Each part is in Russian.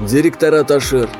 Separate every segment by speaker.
Speaker 1: Директорат Ашир.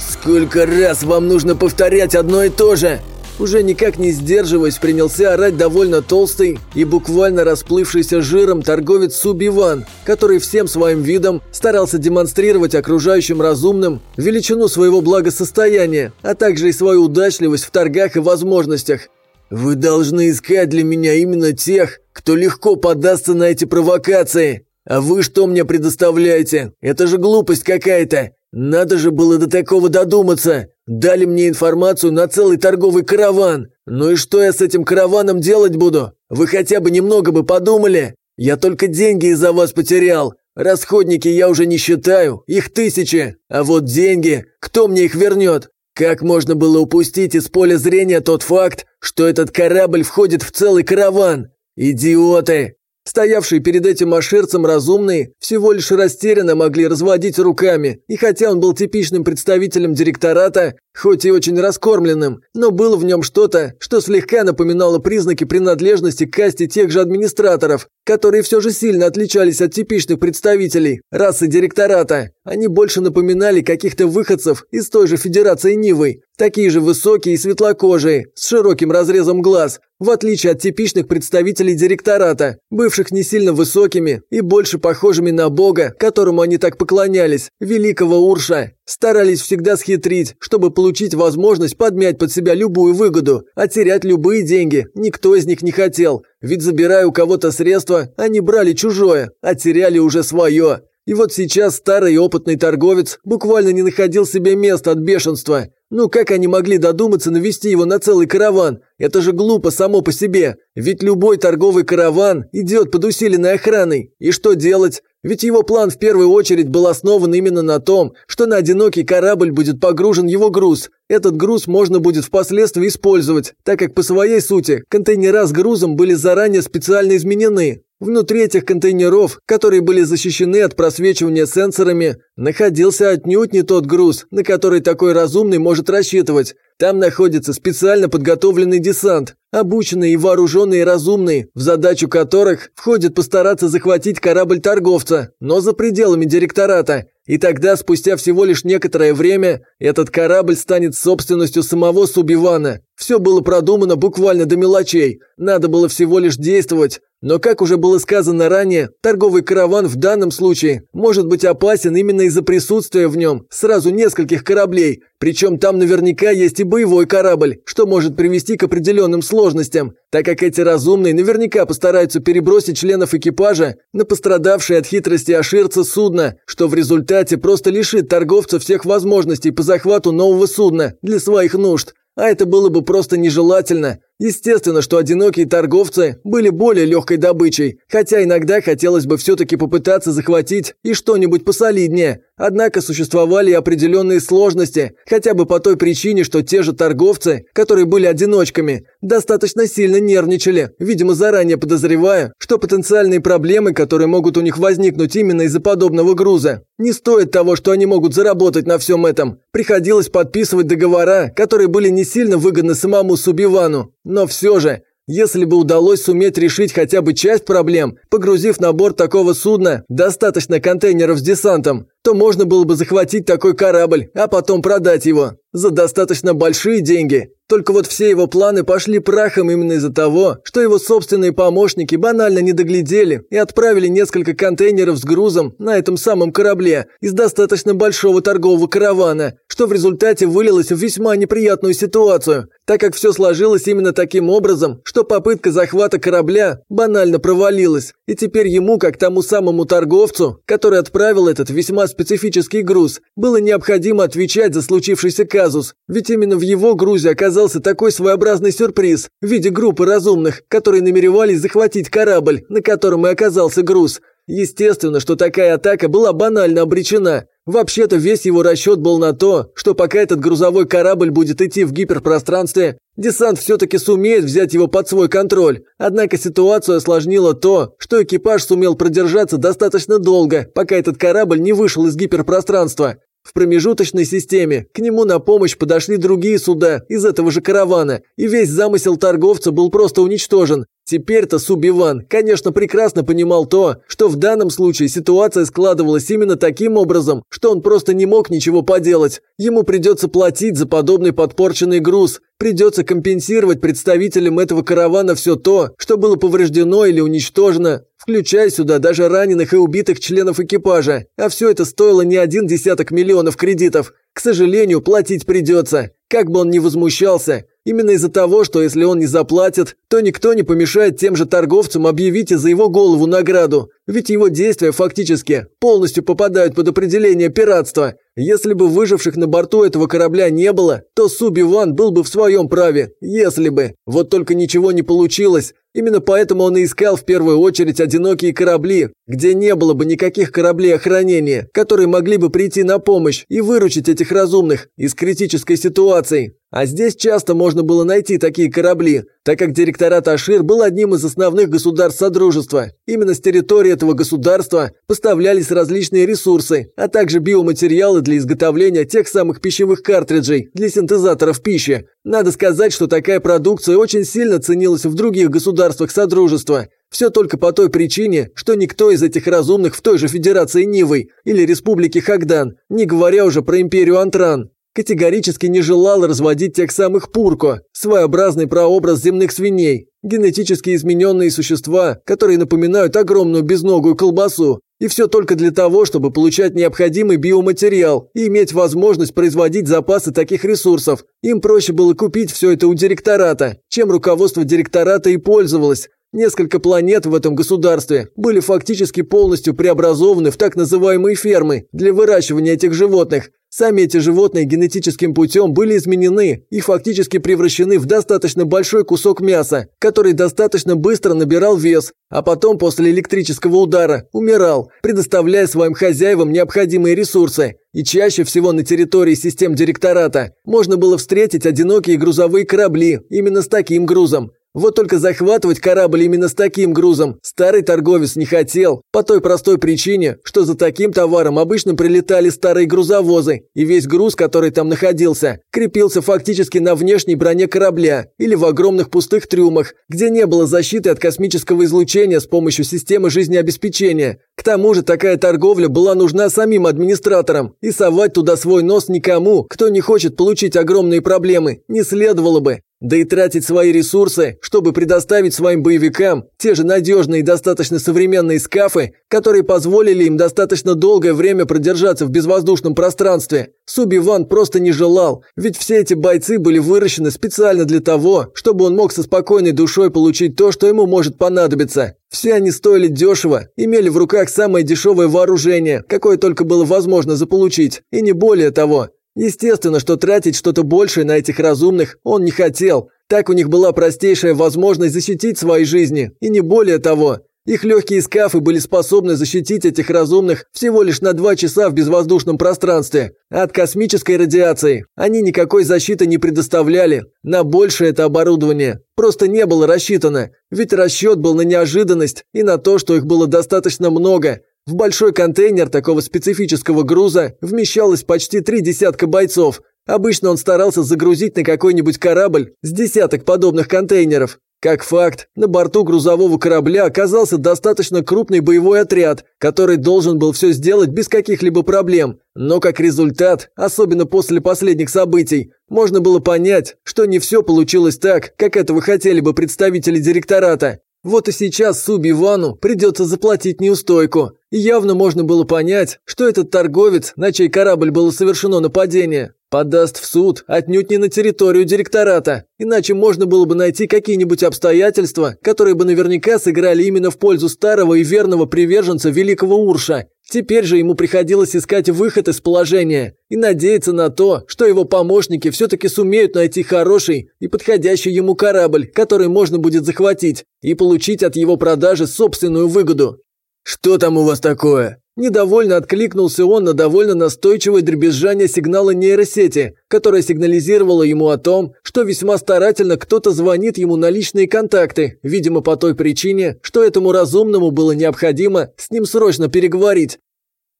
Speaker 1: «Сколько раз вам нужно повторять одно и то же?» Уже никак не сдерживаясь, принялся орать довольно толстый и буквально расплывшийся жиром торговец Субиван, который всем своим видом старался демонстрировать окружающим разумным величину своего благосостояния, а также и свою удачливость в торгах и возможностях. «Вы должны искать для меня именно тех, кто легко поддастся на эти провокации. А вы что мне предоставляете? Это же глупость какая-то. Надо же было до такого додуматься. Дали мне информацию на целый торговый караван. Ну и что я с этим караваном делать буду? Вы хотя бы немного бы подумали. Я только деньги из-за вас потерял. Расходники я уже не считаю, их тысячи. А вот деньги, кто мне их вернет? Как можно было упустить из поля зрения тот факт, что этот корабль входит в целый караван? Идиоты! Стоявшие перед этим аширцем разумные всего лишь растерянно могли разводить руками, и хотя он был типичным представителем директората, хоть и очень раскормленным, но было в нем что-то, что слегка напоминало признаки принадлежности к касте тех же администраторов, которые все же сильно отличались от типичных представителей расы директората. Они больше напоминали каких-то выходцев из той же Федерации Нивы, такие же высокие и светлокожие, с широким разрезом глаз, в отличие от типичных представителей директората, бывших не сильно высокими и больше похожими на бога, которому они так поклонялись, великого Урша. Старались всегда схитрить, чтобы получить возможность подмять под себя любую выгоду, а терять любые деньги никто из них не хотел, ведь забирая у кого-то средства, они брали чужое, а теряли уже свое. И вот сейчас старый опытный торговец буквально не находил себе места от бешенства. Ну как они могли додуматься навести его на целый караван? Это же глупо само по себе. Ведь любой торговый караван идет под усиленной охраной. И что делать? Ведь его план в первую очередь был основан именно на том, что на одинокий корабль будет погружен его груз. Этот груз можно будет впоследствии использовать, так как по своей сути контейнера с грузом были заранее специально изменены. Внутри этих контейнеров, которые были защищены от просвечивания сенсорами, находился отнюдь не тот груз, на который такой разумный может рассчитывать. Там находится специально подготовленный десант, обученный и вооруженный и разумный, в задачу которых входит постараться захватить корабль торговца, но за пределами директората. И тогда, спустя всего лишь некоторое время, этот корабль станет собственностью самого Субивана. Все было продумано буквально до мелочей. Надо было всего лишь действовать. Но, как уже было сказано ранее, торговый караван в данном случае может быть опасен именно из-за присутствия в нем сразу нескольких кораблей. Причем там наверняка есть и боевой корабль, что может привести к определенным сложностям, так как эти разумные наверняка постараются перебросить членов экипажа на пострадавшие от хитрости Аширца судно, что в результате просто лишит торговца всех возможностей по захвату нового судна для своих нужд. А это было бы просто нежелательно. Естественно, что одинокие торговцы были более легкой добычей, хотя иногда хотелось бы все-таки попытаться захватить и что-нибудь посолиднее. Однако существовали определенные сложности, хотя бы по той причине, что те же торговцы, которые были одиночками, достаточно сильно нервничали, видимо заранее подозревая, что потенциальные проблемы, которые могут у них возникнуть именно из-за подобного груза, не стоят того, что они могут заработать на всем этом. Приходилось подписывать договора, которые были не сильно выгодны самому Субивану. Но все же, если бы удалось суметь решить хотя бы часть проблем, погрузив на борт такого судна достаточно контейнеров с десантом, то можно было бы захватить такой корабль, а потом продать его за достаточно большие деньги. Только вот все его планы пошли прахом именно из-за того, что его собственные помощники банально не доглядели и отправили несколько контейнеров с грузом на этом самом корабле из достаточно большого торгового каравана, что в результате вылилось в весьма неприятную ситуацию, так как все сложилось именно таким образом, что попытка захвата корабля банально провалилась, и теперь ему, как тому самому торговцу, который отправил этот весьма специфический груз, было необходимо отвечать за случившийся казус, ведь именно в его грузе оказался такой своеобразный сюрприз в виде группы разумных, которые намеревались захватить корабль, на котором и оказался груз. Естественно, что такая атака была банально обречена. Вообще-то весь его расчет был на то, что пока этот грузовой корабль будет идти в гиперпространстве, десант все-таки сумеет взять его под свой контроль. Однако ситуацию осложнило то, что экипаж сумел продержаться достаточно долго, пока этот корабль не вышел из гиперпространства. В промежуточной системе к нему на помощь подошли другие суда из этого же каравана, и весь замысел торговца был просто уничтожен. Теперь-то Субиван, конечно, прекрасно понимал то, что в данном случае ситуация складывалась именно таким образом, что он просто не мог ничего поделать. Ему придется платить за подобный подпорченный груз, придется компенсировать представителям этого каравана все то, что было повреждено или уничтожено, включая сюда даже раненых и убитых членов экипажа. А все это стоило не один десяток миллионов кредитов. К сожалению, платить придется. Как бы он ни возмущался, именно из-за того, что если он не заплатит, то никто не помешает тем же торговцам объявить из-за его голову награду, ведь его действия фактически полностью попадают под определение пиратства. Если бы выживших на борту этого корабля не было, то Суби Ван был бы в своем праве, если бы. Вот только ничего не получилось. Именно поэтому он и искал в первую очередь одинокие корабли, где не было бы никаких кораблей охранения, которые могли бы прийти на помощь и выручить этих разумных из критической ситуации. А здесь часто можно было найти такие корабли, так как директорат Ашир был одним из основных государств Содружества. Именно с территории этого государства поставлялись различные ресурсы, а также биоматериалы для изготовления тех самых пищевых картриджей для синтезаторов пищи. Надо сказать, что такая продукция очень сильно ценилась в других государствах Содружества. Все только по той причине, что никто из этих разумных в той же Федерации Нивы или Республике Хагдан, не говоря уже про Империю Антран, категорически не желал разводить тех самых пурко, своеобразный прообраз земных свиней, генетически измененные существа, которые напоминают огромную безногую колбасу, и все только для того, чтобы получать необходимый биоматериал и иметь возможность производить запасы таких ресурсов. Им проще было купить все это у директората, чем руководство директората и пользовалось. Несколько планет в этом государстве были фактически полностью преобразованы в так называемые фермы для выращивания этих животных. Сами эти животные генетическим путем были изменены и фактически превращены в достаточно большой кусок мяса, который достаточно быстро набирал вес, а потом после электрического удара умирал, предоставляя своим хозяевам необходимые ресурсы. И чаще всего на территории систем директората можно было встретить одинокие грузовые корабли именно с таким грузом. Вот только захватывать корабль именно с таким грузом старый торговец не хотел, по той простой причине, что за таким товаром обычно прилетали старые грузовозы, и весь груз, который там находился, крепился фактически на внешней броне корабля или в огромных пустых трюмах, где не было защиты от космического излучения с помощью системы жизнеобеспечения. К тому же такая торговля была нужна самим администраторам, и совать туда свой нос никому, кто не хочет получить огромные проблемы, не следовало бы. Да и тратить свои ресурсы, чтобы предоставить своим боевикам те же надежные и достаточно современные скафы, которые позволили им достаточно долгое время продержаться в безвоздушном пространстве. Суби Ван просто не желал, ведь все эти бойцы были выращены специально для того, чтобы он мог со спокойной душой получить то, что ему может понадобиться. Все они стоили дешево, имели в руках самое дешевое вооружение, какое только было возможно заполучить, и не более того. Естественно, что тратить что-то большее на этих разумных он не хотел. Так у них была простейшая возможность защитить свои жизни, и не более того. Их легкие скафы были способны защитить этих разумных всего лишь на два часа в безвоздушном пространстве. От космической радиации они никакой защиты не предоставляли. На большее это оборудование просто не было рассчитано, ведь расчет был на неожиданность и на то, что их было достаточно много. В большой контейнер такого специфического груза вмещалось почти три десятка бойцов. Обычно он старался загрузить на какой-нибудь корабль с десяток подобных контейнеров. Как факт, на борту грузового корабля оказался достаточно крупный боевой отряд, который должен был все сделать без каких-либо проблем. Но как результат, особенно после последних событий, можно было понять, что не все получилось так, как этого хотели бы представители директората. Вот и сейчас Суби Вану придется заплатить неустойку. И явно можно было понять, что этот торговец, на чей корабль было совершено нападение, подаст в суд отнюдь не на территорию директората. Иначе можно было бы найти какие-нибудь обстоятельства, которые бы наверняка сыграли именно в пользу старого и верного приверженца великого Урша. Теперь же ему приходилось искать выход из положения и надеяться на то, что его помощники все-таки сумеют найти хороший и подходящий ему корабль, который можно будет захватить, и получить от его продажи собственную выгоду. «Что там у вас такое?» Недовольно откликнулся он на довольно настойчивое дребезжание сигнала нейросети, которая сигнализировала ему о том, что весьма старательно кто-то звонит ему на личные контакты, видимо по той причине, что этому разумному было необходимо с ним срочно переговорить.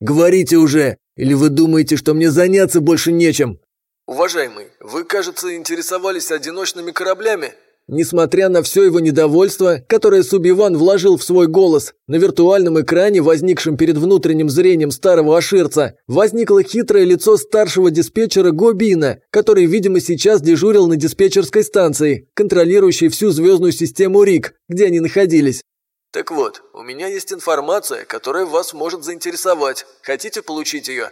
Speaker 1: «Говорите уже! Или вы думаете, что мне заняться больше нечем?»
Speaker 2: «Уважаемый, вы, кажется, интересовались одиночными кораблями?»
Speaker 1: Несмотря на все его недовольство, которое Субиван вложил в свой голос, на виртуальном экране, возникшем перед внутренним зрением старого аширца, возникло хитрое лицо старшего диспетчера Гобина, который, видимо, сейчас дежурил на диспетчерской станции, контролирующей всю звездную систему РИК, где они находились. «Так вот, у меня есть информация, которая вас может заинтересовать. Хотите получить ее?»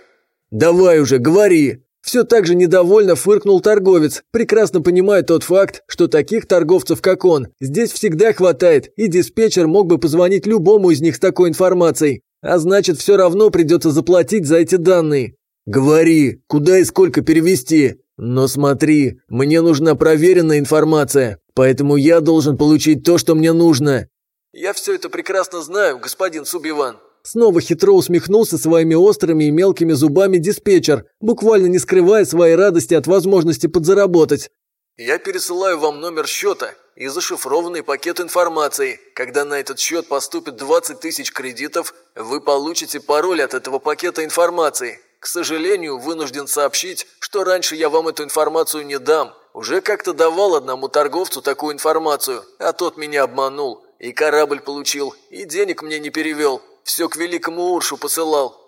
Speaker 1: «Давай уже, говори!» Все так же недовольно фыркнул торговец, прекрасно понимая тот факт, что таких торговцев, как он, здесь всегда хватает, и диспетчер мог бы позвонить любому из них с такой информацией. А значит, все равно придется заплатить за эти данные. «Говори, куда и сколько перевести. Но смотри, мне нужна проверенная информация, поэтому я должен получить то, что мне нужно». «Я все это прекрасно знаю, господин Субиван», Снова хитро усмехнулся своими острыми и мелкими зубами диспетчер, буквально не скрывая своей радости от возможности подзаработать. «Я пересылаю вам номер счета и зашифрованный пакет информации. Когда на этот счет поступит 20 тысяч кредитов, вы получите пароль от этого пакета информации. К сожалению, вынужден сообщить, что раньше я вам эту информацию не дам. Уже как-то давал одному торговцу такую информацию, а тот меня обманул. И корабль получил, и денег мне не перевел все к великому Уршу посылал».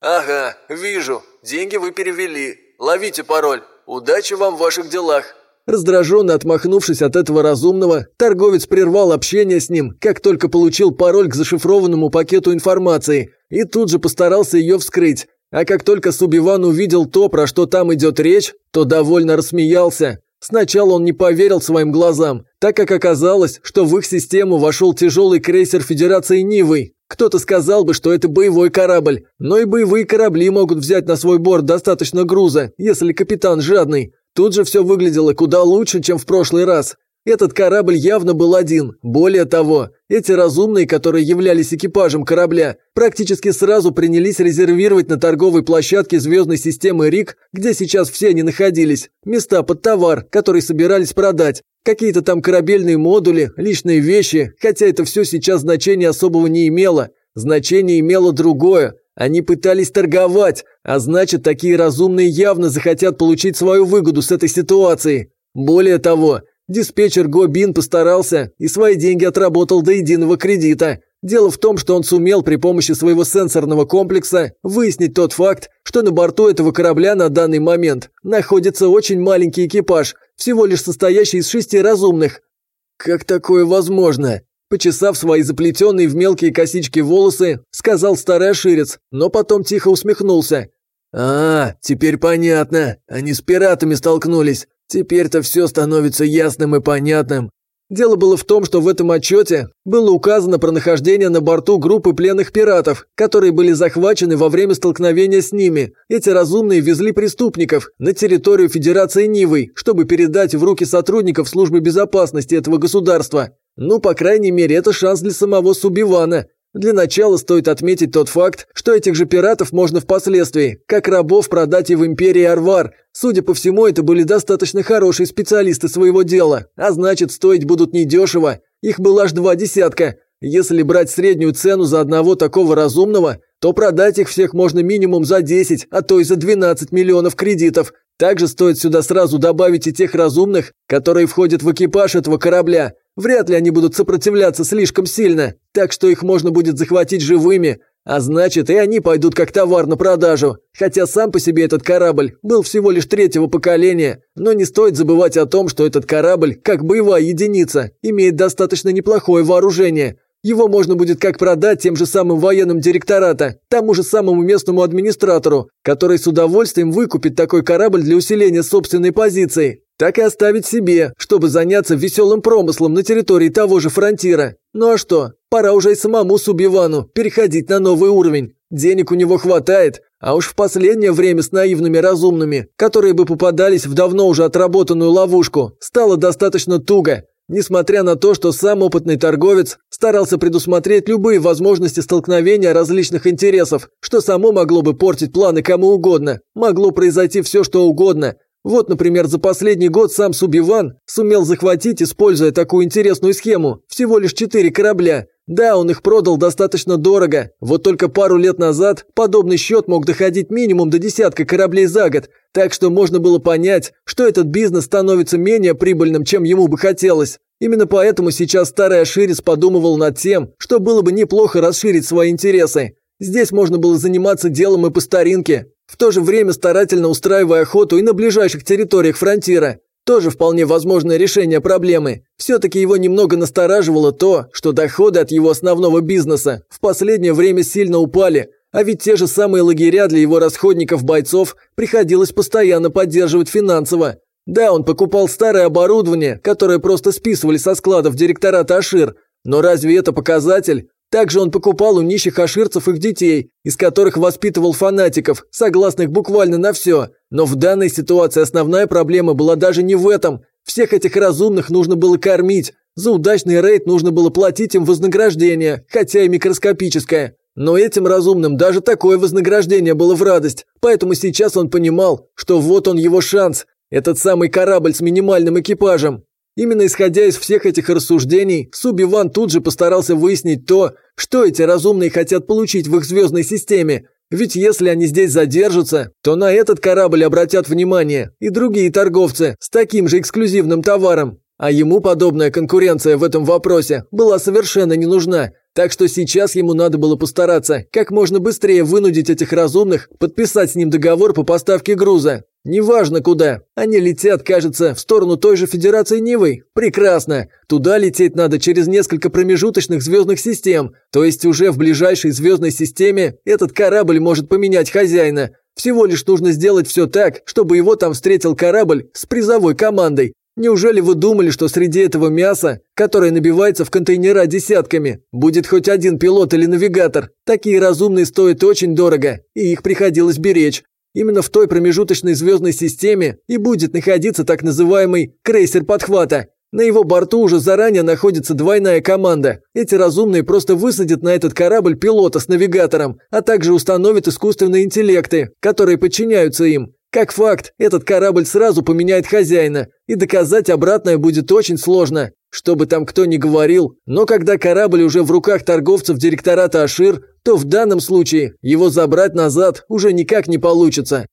Speaker 1: «Ага, вижу. Деньги вы перевели. Ловите пароль. Удачи вам в ваших делах». Раздраженно отмахнувшись от этого разумного, торговец прервал общение с ним, как только получил пароль к зашифрованному пакету информации, и тут же постарался ее вскрыть. А как только Субиван увидел то, про что там идет речь, то довольно рассмеялся. Сначала он не поверил своим глазам, так как оказалось, что в их систему вошел тяжелый крейсер Федерации Нивы, кто-то сказал бы, что это боевой корабль, но и боевые корабли могут взять на свой борт достаточно груза, если капитан жадный. Тут же все выглядело куда лучше, чем в прошлый раз. Этот корабль явно был один. Более того, эти разумные, которые являлись экипажем корабля, практически сразу принялись резервировать на торговой площадке звездной системы РИК, где сейчас все они находились, места под товар, который собирались продать, Какие-то там корабельные модули, личные вещи, хотя это все сейчас значения особого не имело. Значение имело другое. Они пытались торговать, а значит, такие разумные явно захотят получить свою выгоду с этой ситуации. Более того, диспетчер Гобин постарался и свои деньги отработал до единого кредита. Дело в том, что он сумел при помощи своего сенсорного комплекса выяснить тот факт, что на борту этого корабля на данный момент находится очень маленький экипаж, всего лишь состоящий из шести разумных. Как такое возможно? Почесав свои заплетенные в мелкие косички волосы, сказал старый оширец, но потом тихо усмехнулся. «А, теперь понятно. Они с пиратами столкнулись. Теперь-то все становится ясным и понятным. Дело было в том, что в этом отчете было указано про нахождение на борту группы пленных пиратов, которые были захвачены во время столкновения с ними. Эти разумные везли преступников на территорию Федерации Нивы, чтобы передать в руки сотрудников службы безопасности этого государства. Ну, по крайней мере, это шанс для самого Субивана. Для начала стоит отметить тот факт, что этих же пиратов можно впоследствии, как рабов, продать и в империи Арвар. Судя по всему, это были достаточно хорошие специалисты своего дела, а значит, стоить будут недешево. Их было аж два десятка. Если брать среднюю цену за одного такого разумного, то продать их всех можно минимум за 10, а то и за 12 миллионов кредитов. Также стоит сюда сразу добавить и тех разумных, которые входят в экипаж этого корабля. Вряд ли они будут сопротивляться слишком сильно, так что их можно будет захватить живыми, а значит и они пойдут как товар на продажу. Хотя сам по себе этот корабль был всего лишь третьего поколения, но не стоит забывать о том, что этот корабль, как боевая единица, имеет достаточно неплохое вооружение. Его можно будет как продать тем же самым военным директората, тому же самому местному администратору, который с удовольствием выкупит такой корабль для усиления собственной позиции так и оставить себе, чтобы заняться веселым промыслом на территории того же фронтира. Ну а что, пора уже и самому Субивану переходить на новый уровень. Денег у него хватает, а уж в последнее время с наивными разумными, которые бы попадались в давно уже отработанную ловушку, стало достаточно туго. Несмотря на то, что сам опытный торговец старался предусмотреть любые возможности столкновения различных интересов, что само могло бы портить планы кому угодно, могло произойти все что угодно – вот, например, за последний год сам Субиван сумел захватить, используя такую интересную схему, всего лишь четыре корабля. Да, он их продал достаточно дорого, вот только пару лет назад подобный счет мог доходить минимум до десятка кораблей за год, так что можно было понять, что этот бизнес становится менее прибыльным, чем ему бы хотелось. Именно поэтому сейчас старый Аширис подумывал над тем, что было бы неплохо расширить свои интересы. Здесь можно было заниматься делом и по старинке, в то же время старательно устраивая охоту и на ближайших территориях фронтира. Тоже вполне возможное решение проблемы. Все-таки его немного настораживало то, что доходы от его основного бизнеса в последнее время сильно упали, а ведь те же самые лагеря для его расходников-бойцов приходилось постоянно поддерживать финансово. Да, он покупал старое оборудование, которое просто списывали со складов директората Ашир, но разве это показатель? Также он покупал у нищих аширцев их детей, из которых воспитывал фанатиков, согласных буквально на все. Но в данной ситуации основная проблема была даже не в этом. Всех этих разумных нужно было кормить. За удачный рейд нужно было платить им вознаграждение, хотя и микроскопическое. Но этим разумным даже такое вознаграждение было в радость, поэтому сейчас он понимал, что вот он его шанс, этот самый корабль с минимальным экипажем. Именно исходя из всех этих рассуждений, Субиван тут же постарался выяснить то, что эти разумные хотят получить в их звездной системе. Ведь если они здесь задержатся, то на этот корабль обратят внимание и другие торговцы с таким же эксклюзивным товаром. А ему подобная конкуренция в этом вопросе была совершенно не нужна, так что сейчас ему надо было постараться как можно быстрее вынудить этих разумных подписать с ним договор по поставке груза. Неважно куда. Они летят, кажется, в сторону той же Федерации Нивы. Прекрасно. Туда лететь надо через несколько промежуточных звездных систем. То есть уже в ближайшей звездной системе этот корабль может поменять хозяина. Всего лишь нужно сделать все так, чтобы его там встретил корабль с призовой командой. Неужели вы думали, что среди этого мяса, которое набивается в контейнера десятками, будет хоть один пилот или навигатор? Такие разумные стоят очень дорого, и их приходилось беречь. Именно в той промежуточной звездной системе и будет находиться так называемый крейсер подхвата. На его борту уже заранее находится двойная команда. Эти разумные просто высадят на этот корабль пилота с навигатором, а также установят искусственные интеллекты, которые подчиняются им. Как факт, этот корабль сразу поменяет хозяина, и доказать обратное будет очень сложно. Что бы там кто ни говорил, но когда корабль уже в руках торговцев директората Ашир, то в данном случае его забрать назад уже никак не получится.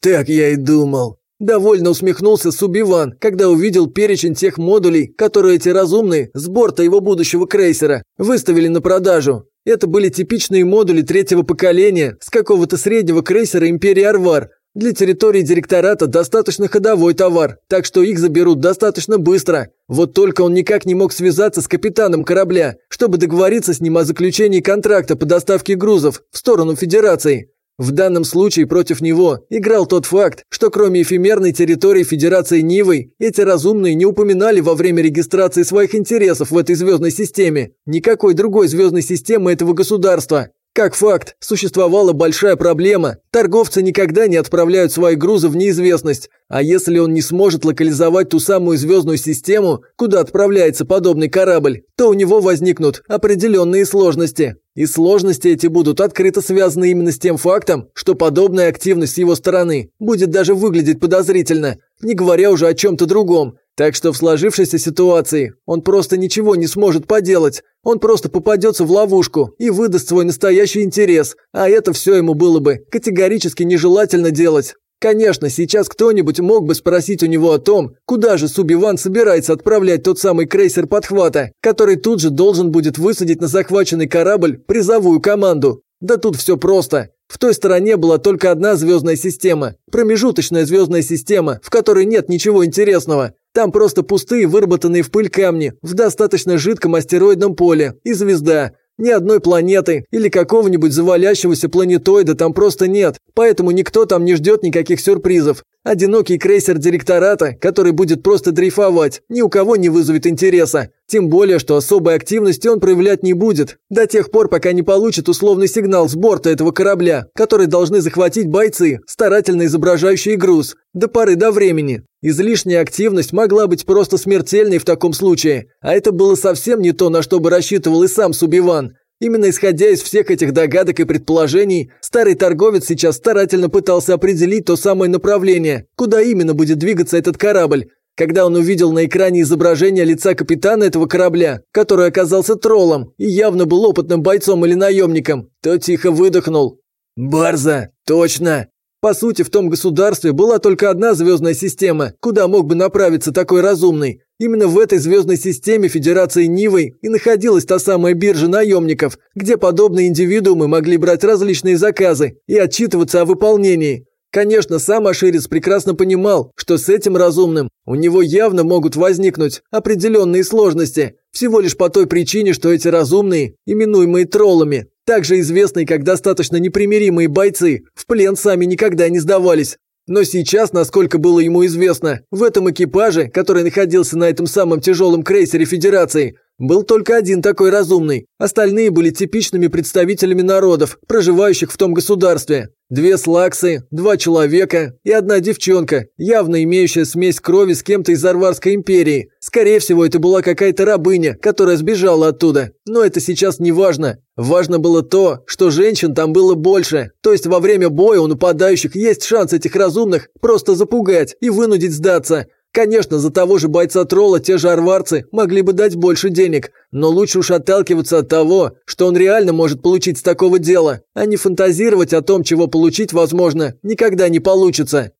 Speaker 1: Так я и думал. Довольно усмехнулся Субиван, когда увидел перечень тех модулей, которые эти разумные с борта его будущего крейсера выставили на продажу. Это были типичные модули третьего поколения с какого-то среднего крейсера Империи Арвар, для территории директората достаточно ходовой товар, так что их заберут достаточно быстро. Вот только он никак не мог связаться с капитаном корабля, чтобы договориться с ним о заключении контракта по доставке грузов в сторону Федерации. В данном случае против него играл тот факт, что кроме эфемерной территории Федерации Нивы, эти разумные не упоминали во время регистрации своих интересов в этой звездной системе, никакой другой звездной системы этого государства. Как факт, существовала большая проблема. Торговцы никогда не отправляют свои грузы в неизвестность. А если он не сможет локализовать ту самую звездную систему, куда отправляется подобный корабль, то у него возникнут определенные сложности. И сложности эти будут открыто связаны именно с тем фактом, что подобная активность с его стороны будет даже выглядеть подозрительно, не говоря уже о чем-то другом. Так что в сложившейся ситуации он просто ничего не сможет поделать. Он просто попадется в ловушку и выдаст свой настоящий интерес, а это все ему было бы категорически нежелательно делать. Конечно, сейчас кто-нибудь мог бы спросить у него о том, куда же Субиван собирается отправлять тот самый крейсер подхвата, который тут же должен будет высадить на захваченный корабль призовую команду. Да тут все просто. В той стороне была только одна звездная система, промежуточная звездная система, в которой нет ничего интересного. Там просто пустые, выработанные в пыль камни в достаточно жидком астероидном поле и звезда. Ни одной планеты или какого-нибудь завалящегося планетоида там просто нет, поэтому никто там не ждет никаких сюрпризов. Одинокий крейсер директората, который будет просто дрейфовать, ни у кого не вызовет интереса. Тем более, что особой активности он проявлять не будет, до тех пор, пока не получит условный сигнал с борта этого корабля, который должны захватить бойцы, старательно изображающие груз, до поры до времени. Излишняя активность могла быть просто смертельной в таком случае, а это было совсем не то, на что бы рассчитывал и сам Субиван. Именно исходя из всех этих догадок и предположений, старый торговец сейчас старательно пытался определить то самое направление, куда именно будет двигаться этот корабль. Когда он увидел на экране изображение лица капитана этого корабля, который оказался троллом и явно был опытным бойцом или наемником, то тихо выдохнул. «Барза! Точно! По сути, в том государстве была только одна звездная система, куда мог бы направиться такой разумный. Именно в этой звездной системе Федерации Нивой и находилась та самая биржа наемников, где подобные индивидуумы могли брать различные заказы и отчитываться о выполнении. Конечно, сам Аширец прекрасно понимал, что с этим разумным у него явно могут возникнуть определенные сложности, всего лишь по той причине, что эти разумные, именуемые троллами, также известные как достаточно непримиримые бойцы, в плен сами никогда не сдавались. Но сейчас, насколько было ему известно, в этом экипаже, который находился на этом самом тяжелом крейсере Федерации, был только один такой разумный. Остальные были типичными представителями народов, проживающих в том государстве. Две слаксы, два человека и одна девчонка, явно имеющая смесь крови с кем-то из Арварской империи. Скорее всего, это была какая-то рабыня, которая сбежала оттуда. Но это сейчас не важно. Важно было то, что женщин там было больше. То есть во время боя у нападающих есть шанс этих разумных просто запугать и вынудить сдаться. Конечно, за того же бойца-тролла те же арварцы могли бы дать больше денег, но лучше уж отталкиваться от того, что он реально может получить с такого дела, а не фантазировать о том, чего получить, возможно, никогда не получится.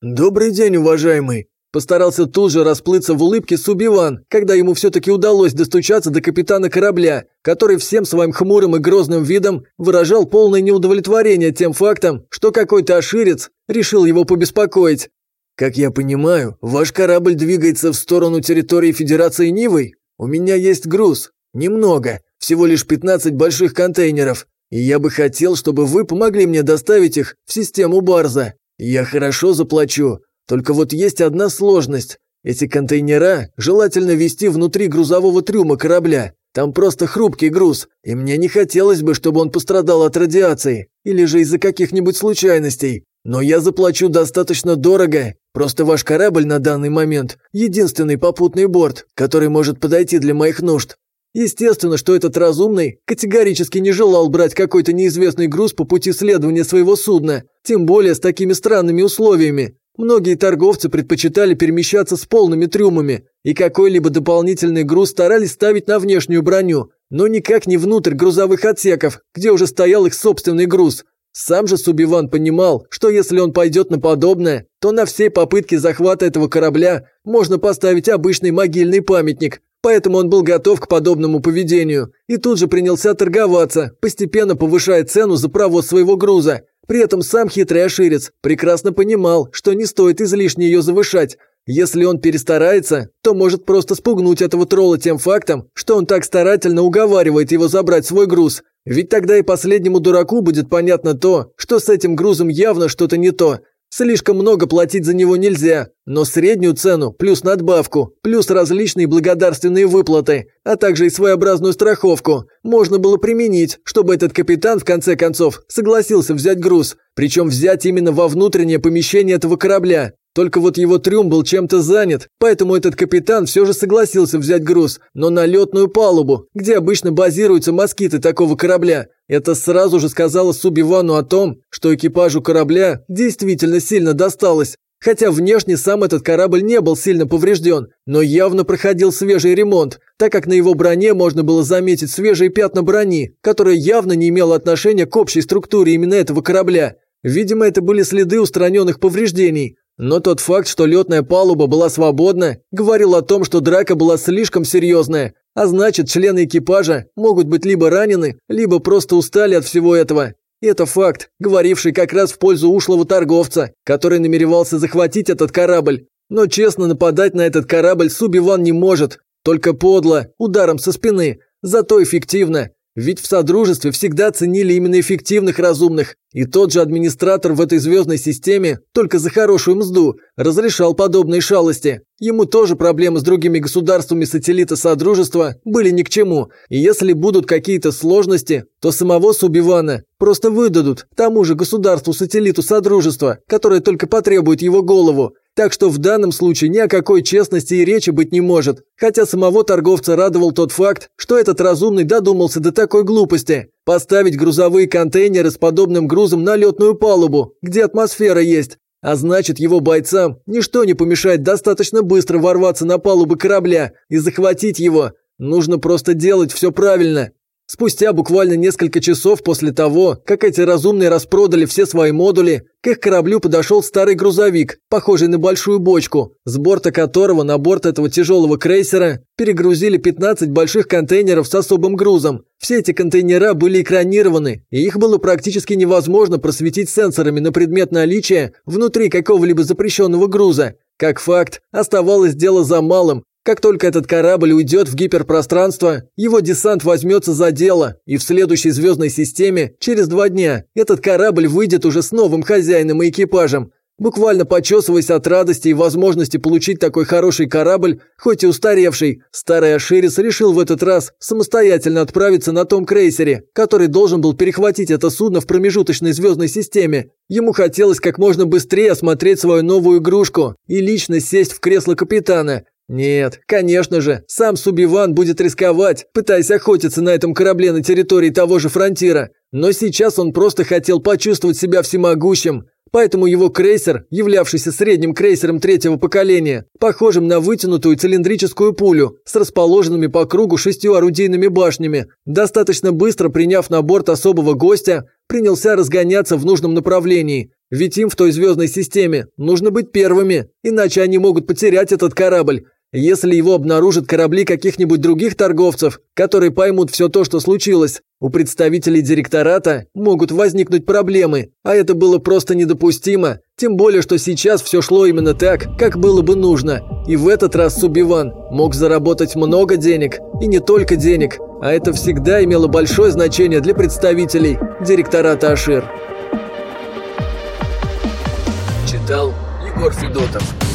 Speaker 1: «Добрый день, уважаемый!» Постарался тут же расплыться в улыбке Субиван, когда ему все-таки удалось достучаться до капитана корабля, который всем своим хмурым и грозным видом выражал полное неудовлетворение тем фактом, что какой-то оширец решил его побеспокоить. Как я понимаю, ваш корабль двигается в сторону территории Федерации Нивы? У меня есть груз. Немного, всего лишь 15 больших контейнеров. И я бы хотел, чтобы вы помогли мне доставить их в систему Барза. Я хорошо заплачу. Только вот есть одна сложность. Эти контейнера желательно вести внутри грузового трюма корабля. Там просто хрупкий груз, и мне не хотелось бы, чтобы он пострадал от радиации или же из-за каких-нибудь случайностей. Но я заплачу достаточно дорого. Просто ваш корабль на данный момент – единственный попутный борт, который может подойти для моих нужд. Естественно, что этот разумный категорически не желал брать какой-то неизвестный груз по пути следования своего судна, тем более с такими странными условиями. Многие торговцы предпочитали перемещаться с полными трюмами, и какой-либо дополнительный груз старались ставить на внешнюю броню, но никак не внутрь грузовых отсеков, где уже стоял их собственный груз. Сам же Субиван понимал, что если он пойдет на подобное, то на всей попытке захвата этого корабля можно поставить обычный могильный памятник. Поэтому он был готов к подобному поведению и тут же принялся торговаться, постепенно повышая цену за провоз своего груза. При этом сам хитрый оширец прекрасно понимал, что не стоит излишне ее завышать. Если он перестарается, то может просто спугнуть этого тролла тем фактом, что он так старательно уговаривает его забрать свой груз. Ведь тогда и последнему дураку будет понятно то, что с этим грузом явно что-то не то. Слишком много платить за него нельзя, но среднюю цену, плюс надбавку, плюс различные благодарственные выплаты, а также и своеобразную страховку можно было применить, чтобы этот капитан в конце концов согласился взять груз, причем взять именно во внутреннее помещение этого корабля. Только вот его трюм был чем-то занят, поэтому этот капитан все же согласился взять груз, но на летную палубу, где обычно базируются москиты такого корабля. Это сразу же сказала Субивану о том, что экипажу корабля действительно сильно досталось. Хотя внешне сам этот корабль не был сильно поврежден, но явно проходил свежий ремонт, так как на его броне можно было заметить свежие пятна брони, которые явно не имело отношения к общей структуре именно этого корабля. Видимо, это были следы устраненных повреждений. Но тот факт, что летная палуба была свободна, говорил о том, что драка была слишком серьезная, а значит, члены экипажа могут быть либо ранены, либо просто устали от всего этого. Это факт, говоривший как раз в пользу ушлого торговца, который намеревался захватить этот корабль. Но честно нападать на этот корабль Субиван не может, только подло, ударом со спины, зато эффективно. Ведь в Содружестве всегда ценили именно эффективных разумных, и тот же администратор в этой звездной системе, только за хорошую мзду, разрешал подобные шалости. Ему тоже проблемы с другими государствами сателлита Содружества были ни к чему, и если будут какие-то сложности, то самого Субивана просто выдадут тому же государству-сателлиту Содружества, которое только потребует его голову. Так что в данном случае ни о какой честности и речи быть не может. Хотя самого торговца радовал тот факт, что этот разумный додумался до такой глупости. Поставить грузовые контейнеры с подобным грузом на летную палубу, где атмосфера есть. А значит, его бойцам ничто не помешает достаточно быстро ворваться на палубы корабля и захватить его. Нужно просто делать все правильно. Спустя буквально несколько часов после того, как эти разумные распродали все свои модули, к их кораблю подошел старый грузовик, похожий на большую бочку, с борта которого на борт этого тяжелого крейсера перегрузили 15 больших контейнеров с особым грузом. Все эти контейнера были экранированы, и их было практически невозможно просветить сенсорами на предмет наличия внутри какого-либо запрещенного груза. Как факт, оставалось дело за малым как только этот корабль уйдет в гиперпространство, его десант возьмется за дело, и в следующей звездной системе через два дня этот корабль выйдет уже с новым хозяином и экипажем. Буквально почесываясь от радости и возможности получить такой хороший корабль, хоть и устаревший, старый Аширис решил в этот раз самостоятельно отправиться на том крейсере, который должен был перехватить это судно в промежуточной звездной системе. Ему хотелось как можно быстрее осмотреть свою новую игрушку и лично сесть в кресло капитана, нет, конечно же, сам Субиван будет рисковать, пытаясь охотиться на этом корабле на территории того же фронтира. Но сейчас он просто хотел почувствовать себя всемогущим. Поэтому его крейсер, являвшийся средним крейсером третьего поколения, похожим на вытянутую цилиндрическую пулю с расположенными по кругу шестью орудийными башнями, достаточно быстро приняв на борт особого гостя, принялся разгоняться в нужном направлении. Ведь им в той звездной системе нужно быть первыми, иначе они могут потерять этот корабль. Если его обнаружат корабли каких-нибудь других торговцев, которые поймут все то, что случилось, у представителей директората могут возникнуть проблемы, а это было просто недопустимо, тем более, что сейчас все шло именно так, как было бы нужно. И в этот раз Субиван мог заработать много денег, и не только денег, а это всегда имело большое значение для представителей директората Ашир.
Speaker 2: Читал Егор Федотов.